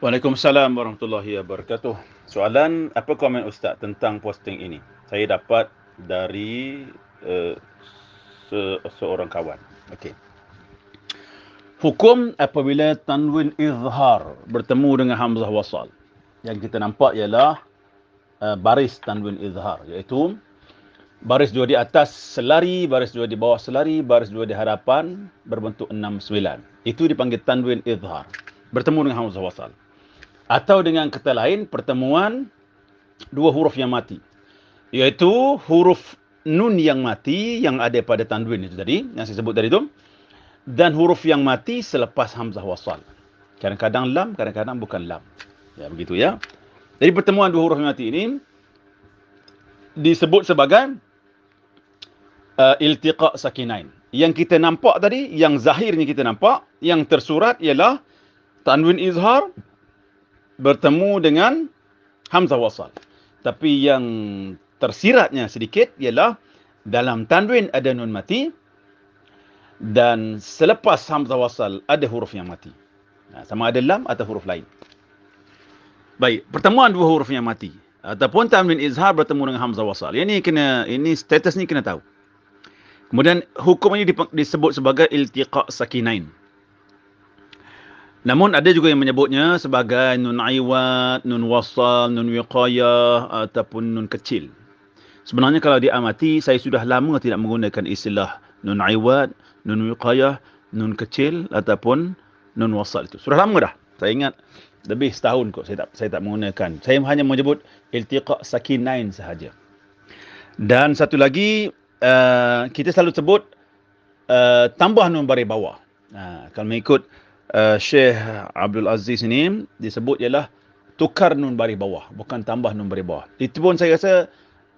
Waalaikumsalam warahmatullahi wabarakatuh. Soalan apa komen Ustaz tentang posting ini? Saya dapat dari uh, se- seorang kawan. Okey. Hukum apabila tanwin izhar bertemu dengan hamzah wasal. Yang kita nampak ialah uh, baris tanwin izhar iaitu baris dua di atas selari, baris dua di bawah selari, baris dua di hadapan berbentuk enam sembilan. Itu dipanggil tanwin izhar. Bertemu dengan hamzah wasal atau dengan kata lain pertemuan dua huruf yang mati. Iaitu huruf nun yang mati yang ada pada tanwin itu tadi yang saya sebut tadi itu dan huruf yang mati selepas hamzah wasal. Kadang-kadang lam kadang-kadang bukan lam. Ya begitu ya. Jadi pertemuan dua huruf yang mati ini disebut sebagai uh, iltiqa sakinain. Yang kita nampak tadi yang zahirnya kita nampak yang tersurat ialah tanwin izhar bertemu dengan hamzah wasal. Tapi yang tersiratnya sedikit ialah dalam tanwin ada nun mati dan selepas hamzah wasal ada huruf yang mati. Sama ada lam atau huruf lain. Baik, pertemuan dua huruf yang mati ataupun tanwin izhar bertemu dengan hamzah wasal. Ini kena ini status ni kena tahu. Kemudian hukum ini disebut sebagai iltiqa sakinain. Namun ada juga yang menyebutnya sebagai nun aiwat, nun wasal, nun wiqayah ataupun nun kecil. Sebenarnya kalau diamati, saya sudah lama tidak menggunakan istilah nun aiwat, nun wiqayah, nun kecil ataupun nun wasal itu. Sudah lama dah. Saya ingat lebih setahun kok saya tak saya tak menggunakan. Saya hanya menyebut iltiqa sakinain sahaja. Dan satu lagi uh, kita selalu sebut uh, tambah nun baris bawah. Uh, kalau mengikut uh, Syekh Abdul Aziz ini disebut ialah tukar nun baris bawah bukan tambah nun baris bawah. Itu pun saya rasa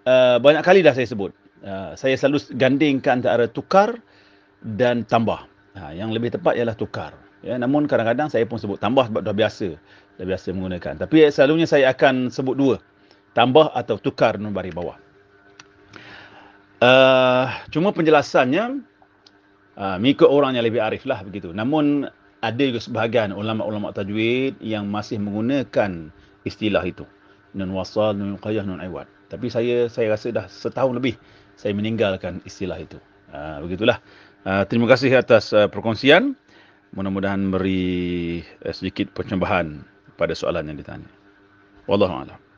uh, banyak kali dah saya sebut. Uh, saya selalu gandingkan antara tukar dan tambah. Uh, yang lebih tepat ialah tukar. Ya namun kadang-kadang saya pun sebut tambah sebab dah biasa dah biasa menggunakan. Tapi selalunya saya akan sebut dua tambah atau tukar nun baris bawah. Uh, cuma penjelasannya uh, mengikut orang yang lebih arif lah begitu. Namun ada juga sebahagian ulama-ulama tajwid yang masih menggunakan istilah itu. Nun wasal, nun qayah, nun iwad. Tapi saya saya rasa dah setahun lebih saya meninggalkan istilah itu. Uh, begitulah. Uh, terima kasih atas uh, perkongsian. Mudah-mudahan beri uh, sedikit pencambahan pada soalan yang ditanya. Wallahu a'lam.